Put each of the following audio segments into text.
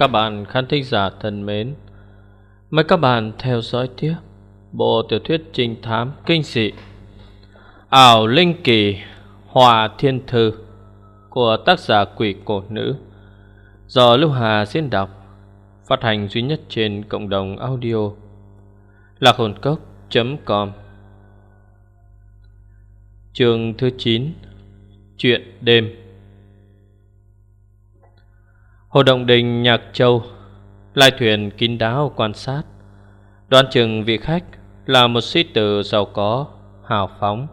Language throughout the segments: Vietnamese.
Các bạn khán thính giả thân mến, Mời các bạn theo dõi tiếp Bộ tiểu thuyết trinh thám kinh dị Ảo Linh Kỳ, Hòa Thiên Thư Của tác giả quỷ cổ nữ Do Lưu Hà diễn đọc, Phát hành duy nhất trên cộng đồng audio Lạc hồn cốc.com Chương thứ 9 Chuyện đêm. Hồ Động Đình, Nhạc Châu, Lai thuyền, kín đáo, quan sát. Đoán chừng vị khách Là một sĩ tử giàu có, Hào phóng.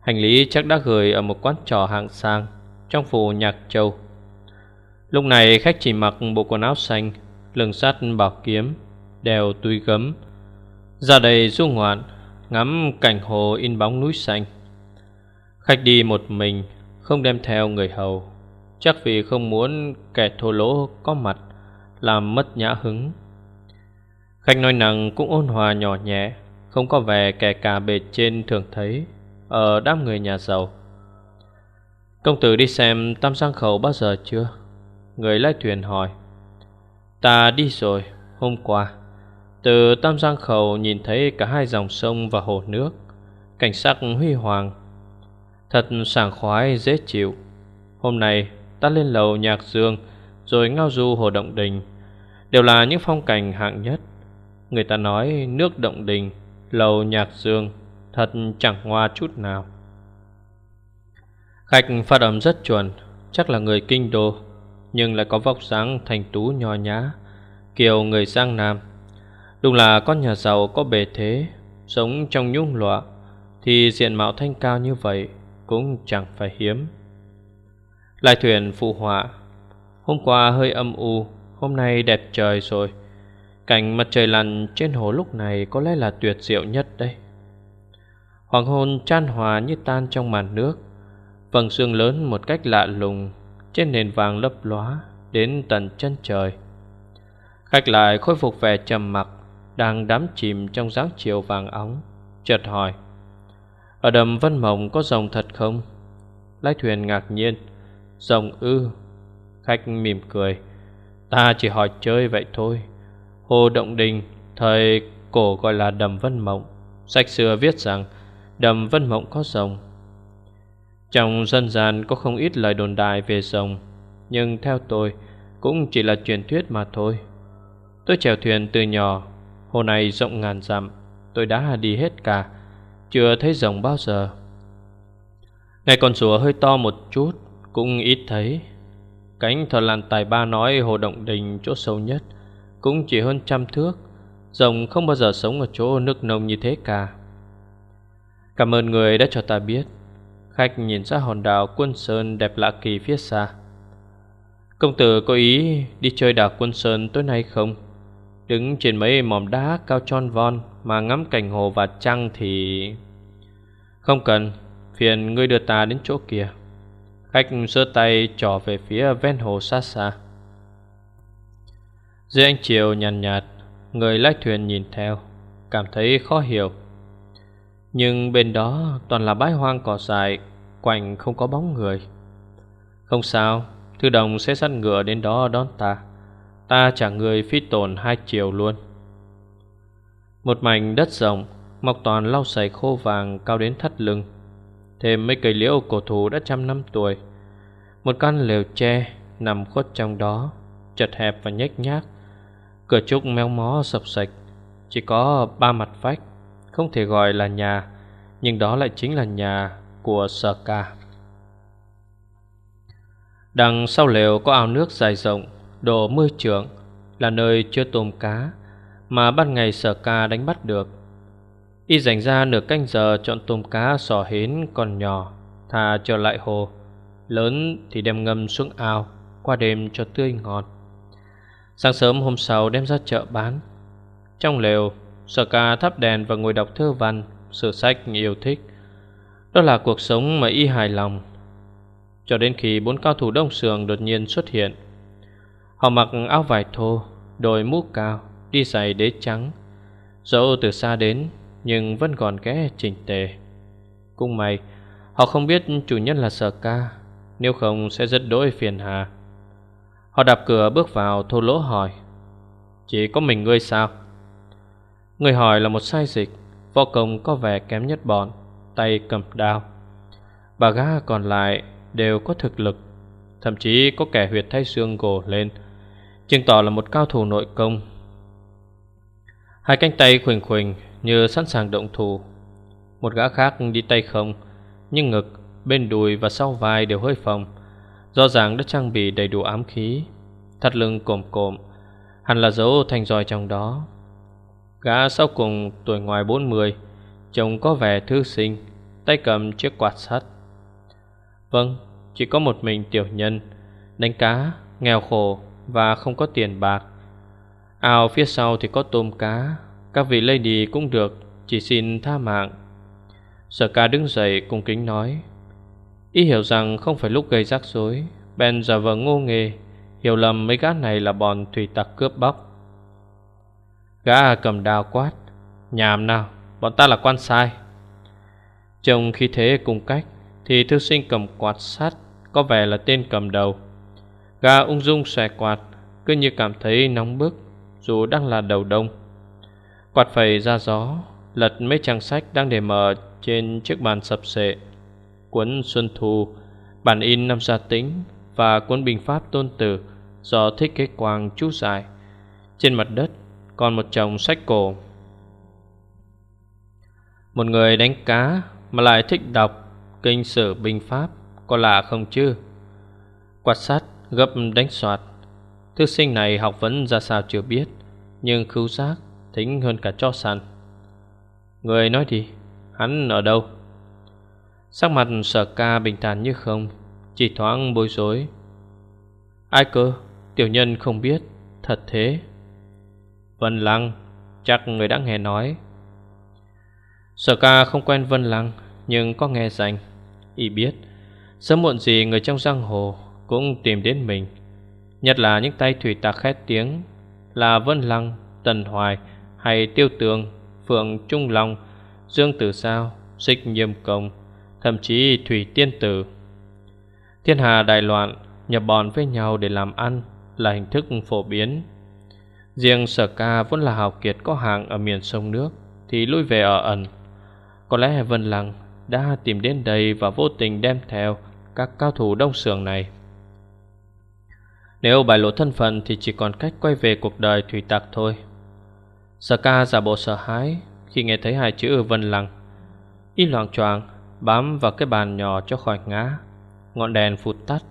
Hành lý chắc đã gửi ở một quán trò hạng sang Trong phủ Nhạc Châu. Lúc này khách chỉ mặc bộ quần áo xanh, Lưng sắt bảo kiếm Đèo túi gấm. Ra đây du ngoạn, Ngắm cảnh hồ in bóng núi xanh. Khách đi một mình, Không đem theo người hầu. Chắc vì không muốn kẻ thô lỗ có mặt Làm mất nhã hứng. Khách nói nặng cũng ôn hòa nhỏ nhẹ Không có vẻ kẻ cả bề trên thường thấy Ở đám người nhà giàu. Công tử đi xem Tam Giang Khẩu bao giờ chưa? Người lái thuyền hỏi. Ta đi rồi, hôm qua. Từ Tam Giang Khẩu nhìn thấy cả hai dòng sông và hồ nước Cảnh sắc huy hoàng. Thật sảng khoái dễ chịu. Hôm nay ta lên lầu nhạc dương Rồi ngao du hồ động đình. Đều là những phong cảnh hạng nhất. Người ta nói nước động đình, Lầu nhạc dương Thật chẳng hoa chút nào. Khách phát âm rất chuẩn, Chắc là người kinh đô, Nhưng lại có vóc dáng thành tú nho nhã Kiều người Giang Nam. Đúng là con nhà giàu, có bề thế, Sống trong nhung lụa, Thì diện mạo thanh cao như vậy Cũng chẳng phải hiếm. Lai thuyền phụ họa, Hôm qua hơi âm u, Hôm nay đẹp trời rồi. Cảnh mặt trời lặn trên hồ lúc này Có lẽ là tuyệt diệu nhất đây Hoàng hôn chan hòa như tan trong màn nước, Vầng sương lớn một cách lạ lùng, Trên nền vàng lấp lóa Đến tận chân trời. Khách lại khôi phục vẻ trầm mặc, Đang đắm chìm trong dáng chiều vàng óng, Chợt hỏi, Ở đầm Vân Mộng có rồng thật không? Lái thuyền ngạc nhiên Rồng ư. Khách mỉm cười. Ta chỉ hỏi chơi vậy thôi. Hồ Động Đình, Thời cổ gọi là Đầm Vân Mộng. Sách xưa viết rằng, Đầm Vân Mộng có rồng Trong dân gian có không ít lời đồn đại về rồng Nhưng theo tôi, Cũng chỉ là truyền thuyết mà thôi. Tôi chèo thuyền từ nhỏ Hồ này rộng ngàn dặm, Tôi đã đi hết cả, Chưa thấy rồng bao giờ. Ngày con sủa hơi to một chút cũng ít thấy. Cánh thợ làn tài ba nói hồ động đình chỗ sâu nhất Cũng chỉ hơn trăm thước Rồng không bao giờ sống ở chỗ nước nông như thế cả. Cảm ơn người đã cho ta biết. Khách nhìn ra hòn đảo quân sơn đẹp lạ kỳ phía xa. Công tử có ý đi chơi đảo quân sơn tối nay không? Đứng trên mấy mỏm đá cao tròn von Mà ngắm cảnh hồ và trăng thì... Không cần, phiền ngươi đưa ta đến chỗ kia. Khách giơ tay trỏ về phía ven hồ xa xa. Dưới ánh chiều nhàn nhạt, nhạt Người lái thuyền nhìn theo Cảm thấy khó hiểu. Nhưng bên đó toàn là bãi hoang cỏ dài Quanh không có bóng người. Không sao Thư đồng sẽ săn ngựa đến đó đón ta. Ta trả người phi tổn hai chiều luôn. Một mảnh đất rộng Mọc toàn lau sầy khô vàng cao đến thắt lưng. Thêm mấy cây liễu cổ thụ đã trăm năm tuổi. Một căn lều tre nằm khuất trong đó, Chật hẹp và nhếch nhác. Cửa trúc méo mó, sập sạch. Chỉ có ba mặt vách Không thể gọi là nhà, Nhưng đó lại chính là nhà của sở ca. Đằng sau lều có ao nước dài rộng, Độ mưa trưởng Là nơi chưa tôm cá, Mà ban ngày sở ca đánh bắt được. Y dành ra nửa canh giờ chọn tôm cá sò hến còn nhỏ, Thà trở lại hồ. Lớn thì đem ngâm xuống ao, Qua đêm cho tươi ngọt. Sáng sớm hôm sau đem ra chợ bán. Trong lều, Sở ca thắp đèn và ngồi đọc thơ văn Sử sách yêu thích. Đó là cuộc sống mà y hài lòng. Cho đến khi bốn cao thủ đông sường đột nhiên xuất hiện. Họ mặc áo vải thô, Đôi mũ cao, Đi giày đế trắng. Dẫu từ xa đến nhưng vẫn còn ghé chỉnh tề. Cũng may, họ không biết chủ nhân là sở ca, nếu không sẽ rất đỗi phiền hà. Họ đạp cửa bước vào thô lỗ hỏi Chỉ có mình ngươi sao Người hỏi là một sai dịch Võ công có vẻ kém nhất bọn Tay cầm đao Bà gã còn lại đều có thực lực Thậm chí có kẻ huyệt thay xương gồ lên Chứng tỏ là một cao thủ nội công Hai cánh tay khuỳnh khuỳnh như sẵn sàng động thủ. Một gã khác đi tay không Nhưng ngực, bên đùi và sau vai đều hơi phồng. Rõ ràng đã trang bị đầy đủ ám khí. Thắt lưng cồm cồm Hẳn là dấu thanh roi trong đó. Gã sau cùng tuổi ngoài 40 Trông có vẻ thư sinh Tay cầm chiếc quạt sắt. Vâng, chỉ có một mình tiểu nhân Đánh cá, nghèo khổ Và không có tiền bạc. Ao phía sau thì có tôm cá. Các vị lady cũng được, Chỉ xin tha mạng. Sở ca đứng dậy cung kính nói, Ý hiểu rằng không phải lúc gây rắc rối Ben giả vờ ngô nghề, Hiểu lầm mấy gã này là bọn thủy tặc cướp bóc. Gã cầm đao quát Nhàm nào, Bọn ta là quan sai. Trông khi thế cùng cách, Thì thư sinh cầm quạt sắt Có vẻ là tên cầm đầu. Gã ung dung xòe quạt, Cứ như cảm thấy nóng bức, Dù đang là đầu đông. Quạt phẩy ra gió, Lật mấy trang sách đang để mở Trên chiếc bàn sập sệ. Cuốn Xuân Thu, Bản in năm gia tính Và cuốn Bình Pháp Tôn Tử Do thích kế quang chú giải. Trên mặt đất còn một chồng sách cổ. Một người đánh cá Mà lại thích đọc Kinh sử binh pháp Có lạ không chứ? Quạt sắt gấp đánh soạt. Thư sinh này học vấn ra sao chưa biết, Nhưng khứu giác Thính hơn cả cho sàn. Người nói đi Hắn ở đâu? Sắc mặt sở ca bình thản như không Chỉ thoáng bối rối. Ai cơ? Tiểu nhân không biết Thật thế. Vân Lăng Chắc người đã nghe nói. Sở ca không quen Vân Lăng Nhưng có nghe danh Y biết Sớm muộn gì người trong giang hồ Cũng tìm đến mình. Nhất là những tay thủy tạc khét tiếng Là Vân Lăng, Tần Hoài hay Tiêu Tường, Phượng Trung Long Dương Tử Sao, Xích Nhiêm Công Thậm chí Thủy Tiên Tử. Thiên hà đại loạn Nhập bọn với nhau để làm ăn Là hình thức phổ biến. Riêng sở ca vốn là hào kiệt có hàng ở miền sông nước Thì lui về ở ẩn. Có lẽ Vân Lăng đã tìm đến đây và vô tình đem theo các cao thủ đông sường này. Nếu bài lộ thân phận thì chỉ còn cách quay về cuộc đời thủy tặc thôi. Saka giả bộ sợ hãi khi nghe thấy hai chữ Vân Lăng. Y loạn choạng, bám vào cái bàn nhỏ cho khỏi ngã. Ngọn đèn phụt tắt.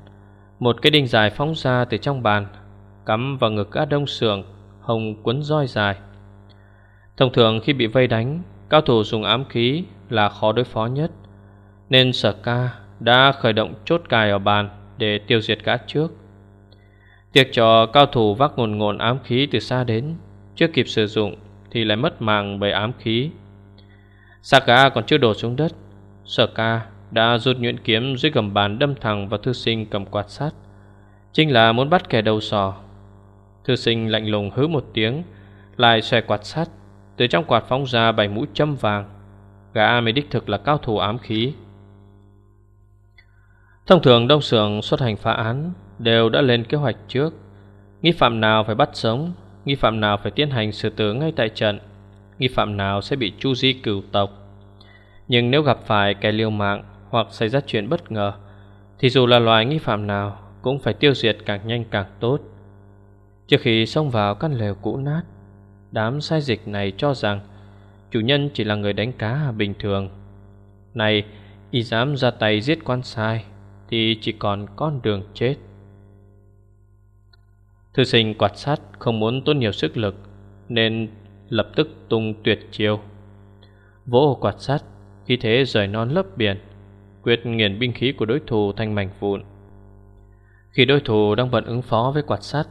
Một cái đinh dài phóng ra từ trong bàn, Cắm vào ngực gã đông sường hồng cuốn roi dài. Thông thường khi bị vây đánh, Cao thủ dùng ám khí là khó đối phó nhất. Nên sở ca đã khởi động chốt cài ở bàn Để tiêu diệt gã trước. Tiệc cho cao thủ vác ngồn ngồn ám khí từ xa đến chưa kịp sử dụng Thì lại mất mạng bởi ám khí. Saka còn chưa đổ xuống đất. Sở ca đã rút nhuyễn kiếm dưới gầm bàn đâm thẳng vào thư sinh cầm quạt sắt. Chính là muốn bắt kẻ đầu sò Thư sinh lạnh lùng hứ một tiếng, Lại xòe quạt sắt. Từ trong quạt phóng ra bảy mũi châm vàng. Gã mới đích thực là cao thủ ám khí. Thông thường đông sưởng xuất hành phá án Đều đã lên kế hoạch trước. Nghi phạm nào phải bắt sống? Nghi phạm nào phải tiến hành xử tử ngay tại trận, Nghi phạm nào sẽ bị chu di cửu tộc. Nhưng nếu gặp phải kẻ liều mạng Hoặc xảy ra chuyện bất ngờ, Thì dù là loài nghi phạm nào Cũng phải tiêu diệt càng nhanh càng tốt. Trước khi xông vào căn lều cũ nát, Đám sai dịch này cho rằng Chủ nhân chỉ là người đánh cá bình thường. Này Y dám ra tay giết quan sai, Thì chỉ còn con đường chết. Thư sinh quạt sắt không muốn tốn nhiều sức lực Nên lập tức tung tuyệt chiêu Vỗ quạt sắt Khi thế rời non lấp biển Quyết nghiền binh khí của đối thủ thành mảnh vụn Khi đối thủ đang bận ứng phó với quạt sắt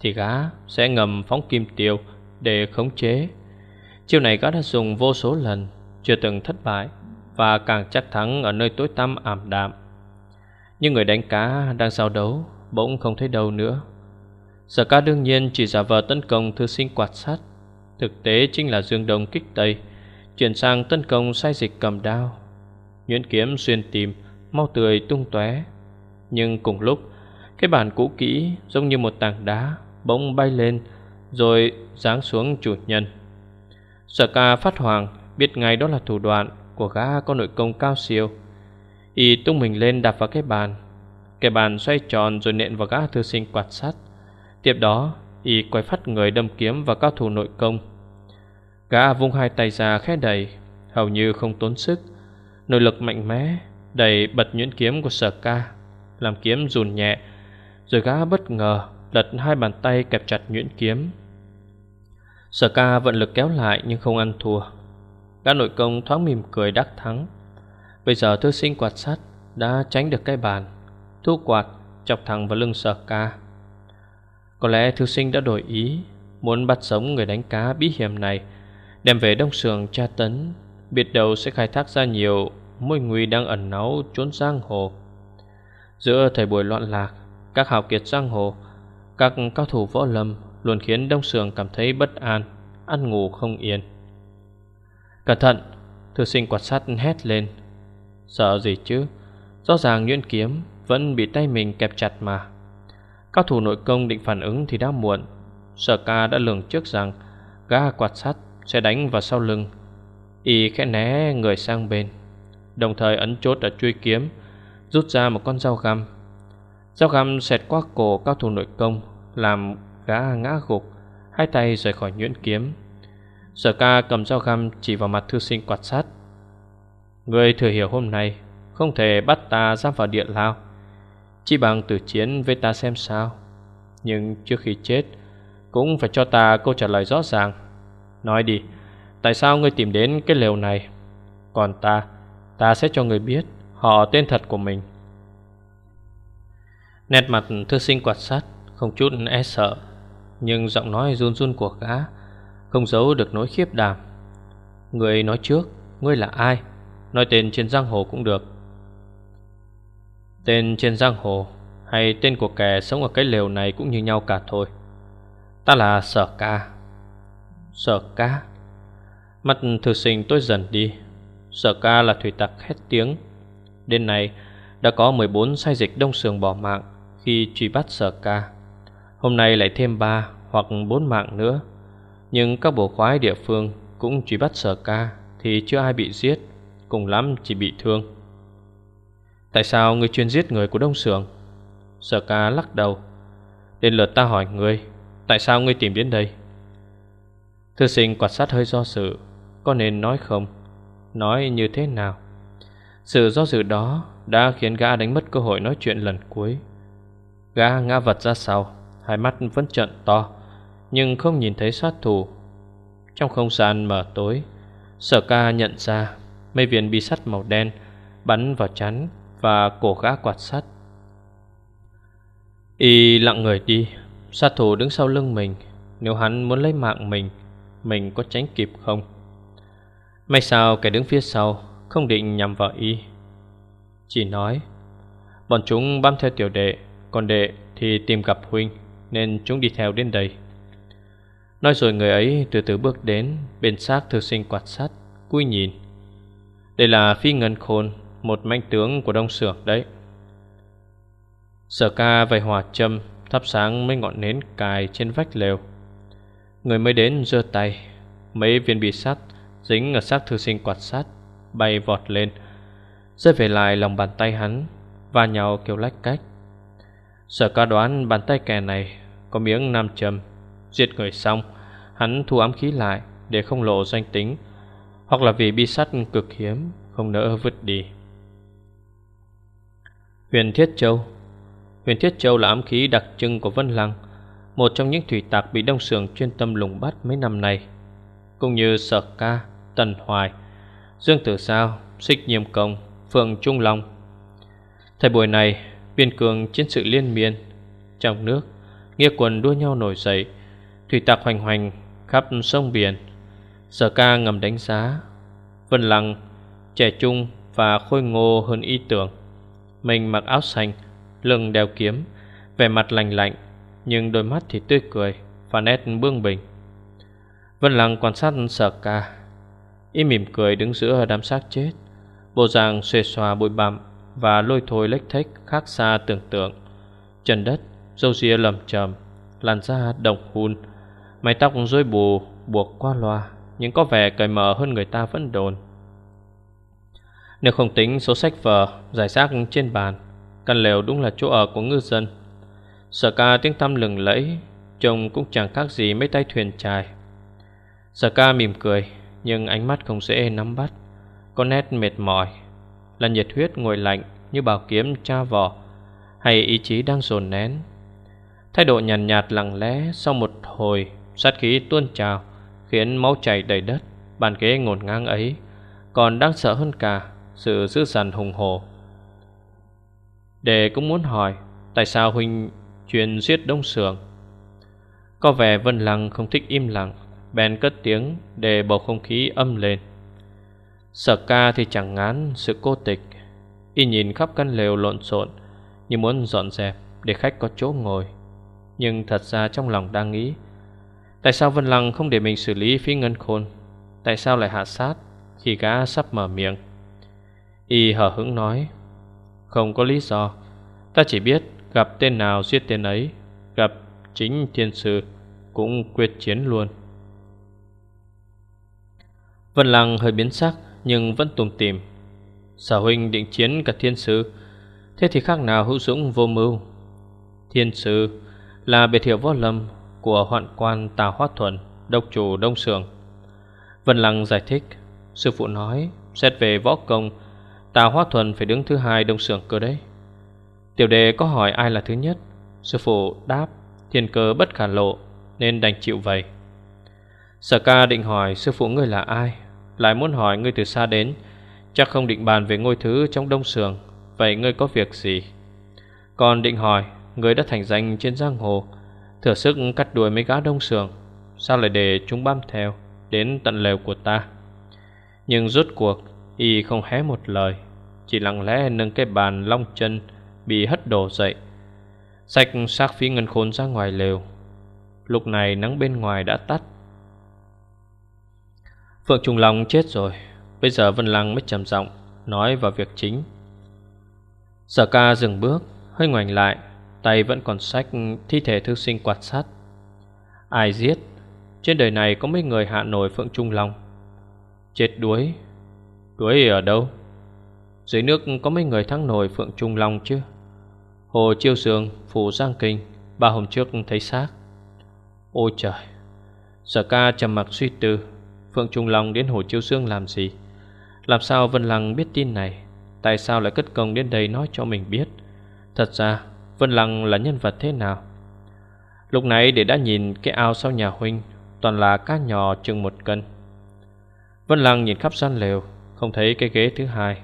thì gã sẽ ngầm phóng kim tiêu để khống chế. Chiêu này gã đã dùng vô số lần, chưa từng thất bại và càng chắc thắng ở nơi tối tăm ảm đạm. Nhưng người đánh cá đang giao đấu bỗng không thấy đâu nữa. Sở ca đương nhiên chỉ giả vờ tấn công thư sinh quạt sắt, thực tế chính là dương đông kích tây, chuyển sang tấn công sai dịch cầm đao. Nhuyễn kiếm xuyên tìm, mau tươi tung tóe. Nhưng cùng lúc Cái bàn cũ kỹ giống như một tảng đá Bỗng bay lên Rồi giáng xuống chủ nhân. Sở ca phát hoàng Biết ngay đó là thủ đoạn Của gã có nội công cao siêu. Y tung mình lên đạp vào cái bàn. Cái bàn xoay tròn rồi nện vào gã thư sinh quạt sắt Tiếp đó, Y quay phát người đâm kiếm vào cao thủ nội công. Gã vung hai tay ra khẽ đẩy, Hầu như không tốn sức. Nội lực mạnh mẽ, Đẩy bật nhuyễn kiếm của sở ca, Làm kiếm rùn nhẹ, Rồi gã bất ngờ lật hai bàn tay kẹp chặt nhuyễn kiếm. Sở ca vận lực kéo lại nhưng không ăn thua. Gã nội công thoáng mỉm cười đắc thắng. Bây giờ thư sinh quạt sắt Đã tránh được cái bàn, Thu quạt chọc thẳng vào lưng sở ca. Có lẽ thư sinh đã đổi ý, Muốn bắt sống người đánh cá bí hiểm này, Đem về đông sường tra tấn biệt đầu sẽ khai thác ra nhiều Môi nguy đang ẩn náu trốn giang hồ. Giữa thời buổi loạn lạc, Các hào kiệt giang hồ, Các cao thủ võ lâm Luôn khiến đông sường cảm thấy bất an, Ăn ngủ không yên. Cẩn thận, Thư sinh quạt sắt hét lên. Sợ gì chứ? Rõ ràng Nguyễn kiếm Vẫn bị tay mình kẹp chặt mà. Cao thủ nội công định phản ứng thì đã muộn. Sở ca đã lường trước rằng Gã quạt sắt sẽ đánh vào sau lưng. Y khẽ né người sang bên, Đồng thời ấn chốt ở chuôi kiếm, Rút ra một con dao găm. Dao găm xẹt qua cổ cao thủ nội công, Làm gã ngã gục, Hai tay rời khỏi nhuyễn kiếm. Sở ca cầm dao găm chỉ vào mặt thư sinh quạt sắt. Người thừa hiểu hôm nay Không thể bắt ta giam vào điện lao. Chỉ bằng tử chiến với ta xem sao. Nhưng trước khi chết, Cũng phải cho ta câu trả lời rõ ràng. Nói đi, Tại sao ngươi tìm đến cái lều này? Còn ta Ta sẽ cho người biết Họ tên thật của mình. Nét mặt thư sinh quạt sắt, Không chút e sợ, Nhưng giọng nói run run của gã Không giấu được nỗi khiếp đảm. Người nói trước, Ngươi là ai? Nói tên trên giang hồ cũng được. Tên trên giang hồ Hay tên của kẻ sống ở cái lều này Cũng như nhau cả thôi. Ta là Sở Ca. Sở Ca? Mặt thư sinh tôi dần đi. Sở ca là thủy tặc hét tiếng. Đến nay đã có 14 sai dịch đông sường bỏ mạng Khi truy bắt sở ca. Hôm nay lại thêm 3 hoặc 4 mạng nữa. Nhưng các bộ khoái địa phương cũng truy bắt sở ca Thì chưa ai bị giết, Cùng lắm chỉ bị thương. Tại sao ngươi chuyên giết người của đông sường Sở ca lắc đầu. Đến lượt ta hỏi, ngươi, Tại sao ngươi tìm đến đây? Thư sinh quạt sát hơi do sự, Có nên nói không? Nói như thế nào? Sự do dự đó Đã khiến gã đánh mất cơ hội nói chuyện lần cuối. Gã ngã vật ra sau, Hai mắt vẫn trận to, Nhưng không nhìn thấy sát thủ. Trong không gian mở tối, Sở ca nhận ra Mây viên bi sắt màu đen Bắn vào chắn và cổ gã quạt sắt. Y lặng người đi, Sát thủ đứng sau lưng mình. Nếu hắn muốn lấy mạng mình Mình có tránh kịp không? May sao kẻ đứng phía sau Không định nhằm vào y. Chỉ nói, Bọn chúng bám theo tiểu đệ, Còn đệ thì tìm gặp huynh, Nên chúng đi theo đến đây. Nói rồi người ấy từ từ bước đến, Bên xác thư sinh quạt sắt, Cúi nhìn. Đây là phi ngân khôn một manh tướng của đông sưởng đấy. Sở ca vầy hòa châm Thắp sáng mấy ngọn nến cài trên vách lều. Người mới đến giơ tay, Mấy viên bị sắt Dính ở xác thư sinh quạt sắt Bay vọt lên, Rơi về lại lòng bàn tay hắn và nhau kiểu lách cách. Sở ca đoán bàn tay kẻ này Có miếng nam châm, Giết người xong, Hắn thu ám khí lại để không lộ danh tính, Hoặc là vì bi sắt cực hiếm Không nỡ vứt đi. Huyền Thiết Châu. Huyền Thiết Châu là ám khí đặc trưng của Vân Lăng, Một trong những thủy tạc bị Đông Sường chuyên tâm lùng bắt mấy năm nay. Cũng như Sở Ca, Tần Hoài, Dương Tử Sao, Xích Nhiêm Công Phượng Trung Long. Thời buổi này, Biên cường chiến sự liên miên, Trong nước, Nghĩa quần đua nhau nổi dậy, Thủy tạc hoành hoành khắp sông biển. Sở ca ngầm đánh giá, Vân Lăng Trẻ trung và khôi ngô hơn ý tưởng. Mình mặc áo xanh Lưng đeo kiếm Vẻ mặt lành lạnh Nhưng đôi mắt thì tươi cười Và nét bương bình Vân Lăng quan sát sở ca. Y mỉm cười đứng giữa đám xác chết Bộ dạng xuề xòa bụi bặm Và lôi thôi lếch thếch khác xa tưởng tượng. Trần đất, râu ria lầm trầm Làn da đồng hun Mái tóc rối bù buộc qua loa Nhưng có vẻ cởi mở hơn người ta vẫn đồn. Nếu không tính số sách vở Giải rác trên bàn Căn lều đúng là chỗ ở của ngư dân. Sở ca tiếng tăm lừng lẫy Trông cũng chẳng khác gì mấy tay thuyền trài Sở ca mỉm cười Nhưng ánh mắt không dễ nắm bắt Có nét mệt mỏi. Là nhiệt huyết ngồi lạnh Như bảo kiếm tra vỏ Hay ý chí đang dồn nén. Thái độ nhàn nhạt, nhạt lặng lẽ Sau một hồi sát khí tuôn trào Khiến máu chảy đầy đất Bàn ghế ngổn ngang ấy Còn đáng sợ hơn cả. Sự dữ dằn hùng hồ. Đề cũng muốn hỏi, Tại sao Huynh chuyên giết đông sường Có vẻ Vân Lăng không thích im lặng, Bèn cất tiếng để bầu không khí âm lên. Sở ca thì chẳng ngán sự cô tịch, Y nhìn khắp căn lều lộn xộn Như muốn dọn dẹp để khách có chỗ ngồi. Nhưng thật ra trong lòng đang nghĩ, Tại sao Vân Lăng không để mình xử lý phí ngân khôn? Tại sao lại hạ sát Khi gã sắp mở miệng? Y hở hững nói Không có lý do. Ta chỉ biết gặp tên nào giết tên ấy Gặp chính thiên sư Cũng quyết chiến luôn. Vân Lăng hơi biến sắc Nhưng vẫn tùm tìm. Sở huynh định chiến cả thiên sư Thế thì khác nào hữu dũng vô mưu? Thiên sư là biệt hiệu võ lâm của hoạn quan Tào Hoát Thuần, độc chủ Đông Sường. Vân Lăng giải thích, sư phụ nói, xét về võ công, Tào Hoa Thuần phải đứng thứ hai Đông Sường cơ đấy. Tiểu đề có hỏi ai là thứ nhất, sư phụ đáp, thiên cơ bất khả lộ, nên đành chịu vậy. Sở ca định hỏi sư phụ ngươi là ai, lại muốn hỏi ngươi từ xa đến, chắc không định bàn về ngôi thứ trong Đông Sường, vậy ngươi có việc gì? Còn định hỏi, ngươi đã thành danh trên giang hồ, Thừa sức cắt đuôi mấy gã đông sường, Sao lại để chúng bám theo Đến tận lều của ta Nhưng rốt cuộc Y không hé một lời chỉ lặng lẽ nâng cái bàn long chân, Bị hất đổ dậy. Sạch xác phí ngân khôn ra ngoài lều. Lúc này nắng bên ngoài đã tắt. Phượng trùng Long chết rồi, Bây giờ Vân Lăng mới trầm giọng Nói vào việc chính. Sở ca dừng bước, Hơi ngoảnh lại, Tay vẫn còn sách thi thể thư sinh quạt sắt Ai giết? Trên đời này có mấy người hạ nổi Phượng Trung Long? Chết đuối? Đuối ở đâu? Dưới nước có mấy người thắng nổi Phượng Trung Long chứ? Hồ Chiêu Sương Phủ Giang Kinh, Ba hôm trước thấy xác. Ôi trời, Sở ca trầm mặc suy tư. Phượng Trung Long đến Hồ Chiêu Sương làm gì? Làm sao Vân Lăng biết tin này? Tại sao lại cất công đến đây nói cho mình biết? Thật ra, Vân Lăng là nhân vật thế nào? Lúc nãy để đã nhìn cái ao sau nhà huynh, Toàn là cá nhỏ chừng một cân. Vân Lăng nhìn khắp gian lều, Không thấy cái ghế thứ hai.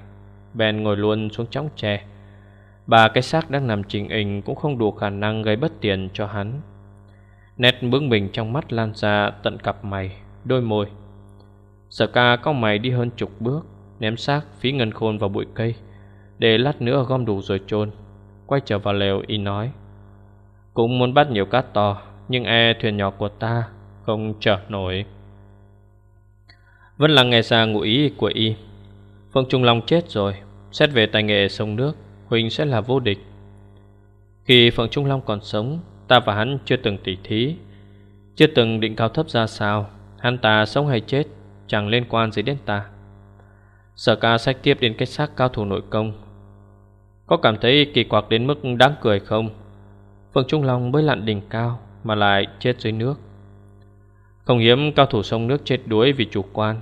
Bèn ngồi luôn xuống chóng tre. Ba cái xác đang nằm trình hình Cũng không đủ khả năng gây bất tiền cho hắn. Nét bướng bình trong mắt lan ra tận cặp mày, Đôi môi. Sở ca có mày đi hơn chục bước, Ném xác, phí ngân khôn vào bụi cây, Để lát nữa gom đủ rồi chôn. Quay trở vào lều, y nói, Cũng muốn bắt nhiều cá to, Nhưng e thuyền nhỏ của ta Không chở nổi. Vẫn là nghe ra ngụ ý của y. Phương Trung Long chết rồi Xét về tài nghệ sông nước huynh sẽ là vô địch. Khi Phượng Trung Long còn sống, Ta và hắn chưa từng tỉ thí, Chưa từng định cao thấp ra sao. Hắn ta sống hay chết, Chẳng liên quan gì đến ta. Sở ca sách tiếp đến cái xác cao thủ nội công. Có cảm thấy kỳ quặc đến mức đáng cười không? Phượng Trung Long mới lặn đỉnh cao, Mà lại chết dưới nước. Không hiếm cao thủ sông nước chết đuối vì chủ quan.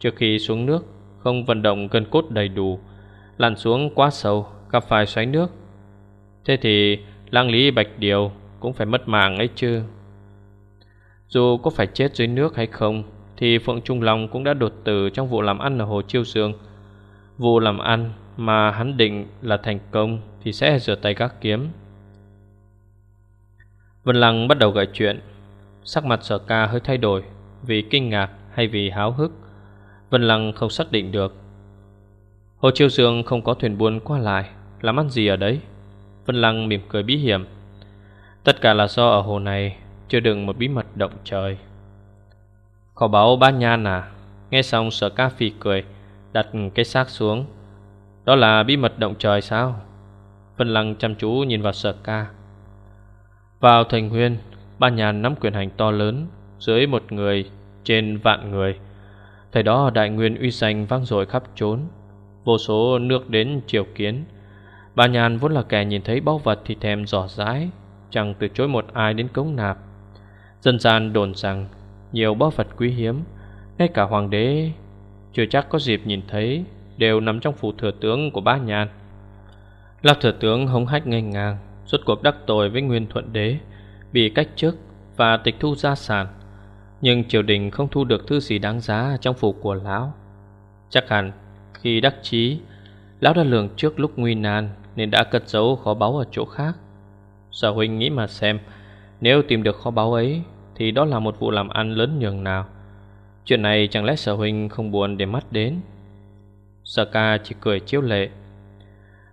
Trước khi xuống nước, Không vận động gân cốt đầy đủ Lặn xuống quá sâu Gặp phải xoáy nước Thế thì lang lý bạch điều Cũng phải mất mạng ấy chứ Dù có phải chết dưới nước hay không Thì Phượng Trung Long cũng đã đột tử Trong vụ làm ăn ở Hồ Chiêu Dương Vụ làm ăn mà hắn định là thành công thì sẽ rửa tay các kiếm. Vân Lăng bắt đầu gợi chuyện, sắc mặt sở ca hơi thay đổi vì kinh ngạc hay vì háo hức. Vân Lăng không xác định được. Hồ Chiêu Dương không có thuyền buôn qua lại, làm ăn gì ở đấy? Vân Lăng mỉm cười bí hiểm. Tất cả là do ở hồ này chưa đựng một bí mật động trời. Kho báo bát nhan à? Nghe xong sở ca phì cười, đặt cái xác xuống đó là bí mật động trời sao Vân Lăng chăm chú nhìn vào sở ca Vào thành huyên Ba nhàn nắm quyền hành to lớn Dưới một người trên vạn người Thời đó đại nguyên uy danh vang dội khắp trốn Vô số nước đến triều kiến. Bà nhàn vốn là kẻ nhìn thấy báu vật thì thèm giỏ rãi Chẳng từ chối một ai đến cống nạp. Dân gian đồn rằng Nhiều báu vật quý hiếm, Ngay cả hoàng đế Chưa chắc có dịp nhìn thấy, Đều nằm trong phủ thừa tướng của ba nhàn. Lạc thừa tướng hống hách ngây ngang suốt cuộc đắc tội với nguyên thuận đế, Bị cách chức và tịch thu gia sản. Nhưng triều đình không thu được thứ gì đáng giá Trong phủ của lão. Chắc hẳn khi đắc chí, Lão đã lường trước lúc nguy nan Nên đã cất giấu kho báu ở chỗ khác. Sở huynh nghĩ mà xem, Nếu tìm được kho báu ấy Thì đó là một vụ làm ăn lớn nhường nào. Chuyện này chẳng lẽ sở huynh không buồn để mắt đến? Sở ca chỉ cười chiếu lệ.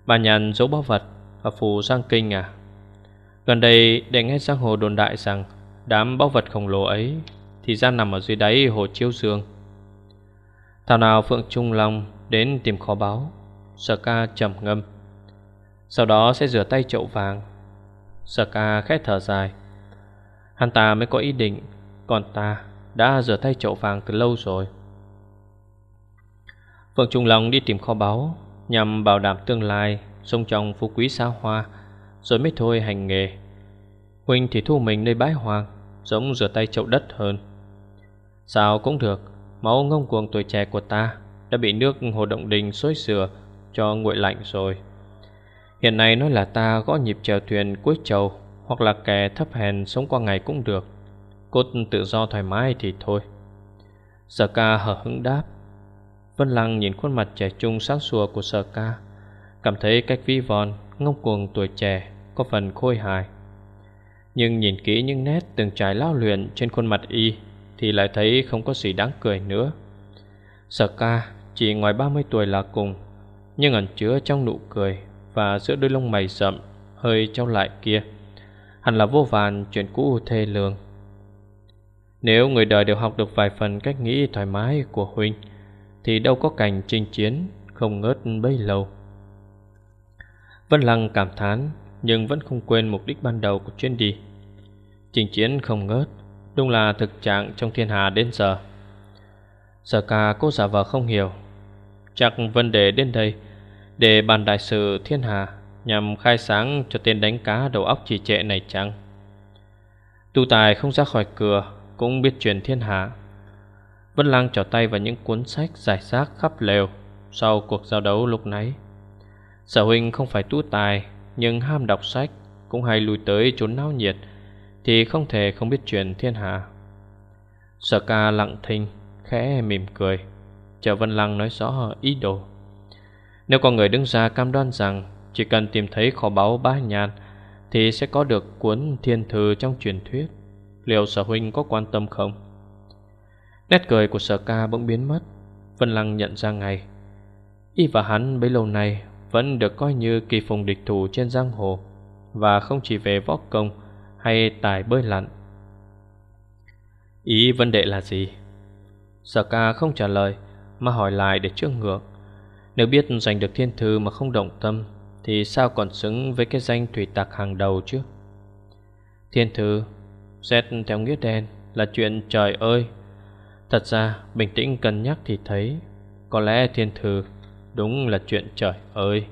Bà nhàn giấu báu vật Ở phủ Giang Kinh à? Gần đây để nghe giang hồ đồn đại rằng Đám báu vật khổng lồ ấy Thì ra nằm ở dưới đáy hồ Chiêu Dương. Thảo nào Phượng Trung Long Đến tìm kho báu. Sở ca trầm ngâm. Sau đó sẽ rửa tay chậu vàng. Sở ca khẽ thở dài. Hắn ta mới có ý định, Còn ta đã rửa tay chậu vàng từ lâu rồi. Phượng Trung Long đi tìm kho báu Nhằm bảo đảm tương lai Sông trong phú quý xa hoa, Rồi mới thôi hành nghề. Huynh thì thu mình nơi bãi hoang Giống rửa tay chậu đất hơn. Sao cũng được, Máu ngông cuồng tuổi trẻ của ta đã bị nước hồ động đình xối sửa Cho nguội lạnh rồi. Hiện nay nói là ta gõ nhịp chèo thuyền cuối chầu Hoặc là kẻ thấp hèn sống qua ngày cũng được, Cốt tự do thoải mái thì thôi. Sở ca hở hứng đáp. Vân Lăng nhìn khuôn mặt trẻ trung sáng sủa của sở ca, Cảm thấy cách vi von, Ngông cuồng tuổi trẻ Có phần khôi hài. Nhưng nhìn kỹ những nét từng trải lao luyện Trên khuôn mặt y Thì lại thấy không có gì đáng cười nữa. Sở ca chỉ ngoài 30 tuổi là cùng, Nhưng ẩn chứa trong nụ cười Và giữa đôi lông mày rậm, Hơi trao lại kia. Hẳn là vô vàn chuyện cũ thê lương. Nếu người đời đều học được vài phần cách nghĩ thoải mái của Huynh, Thì đâu có cảnh chinh chiến Không ngớt bấy lâu. Vân Lăng cảm thán, Nhưng vẫn không quên mục đích ban đầu của chuyến đi. Chinh chiến không ngớt, Đúng là thực trạng trong thiên hà đến giờ. Sở ca cô giả vờ không hiểu Chắc vấn đề đến đây. Để bàn đại sự thiên hà Nhằm khai sáng cho tên đánh cá đầu óc trì trệ này chăng? Tu tài không ra khỏi cửa, Cũng biết truyền thiên hạ Vân Lang trỏ tay vào những cuốn sách giải rác khắp lều Sau cuộc giao đấu lúc nãy. Sở huynh không phải tu tài, Nhưng ham đọc sách, Cũng hay lùi tới trốn náo nhiệt, Thì không thể không biết truyền thiên hạ Sở ca lặng thinh, Khẽ mỉm cười. Chờ Vân Lăng nói rõ ý đồ. Nếu có người đứng ra cam đoan rằng Chỉ cần tìm thấy kho báu bá nhàn Thì sẽ có được cuốn thiên thư trong truyền thuyết, Liệu sở huynh có quan tâm không? Nét cười của sở ca bỗng biến mất. Vân Lăng nhận ra ngay. Y và hắn bấy lâu nay Vẫn được coi như kỳ phùng địch thủ trên giang hồ Và không chỉ về võ công Hay tài bơi lặn. Ý vấn đề là gì? Sở ca không trả lời. Mà hỏi lại để trước ngược. Nếu biết giành được thiên thư mà không động tâm, Thì sao còn xứng với cái danh thủy tặc hàng đầu chứ? Thiên thư Xét theo nghĩa đen Là chuyện trời ơi. Thật ra, bình tĩnh cân nhắc thì thấy, Có lẽ thiên thư Đúng là chuyện trời ơi.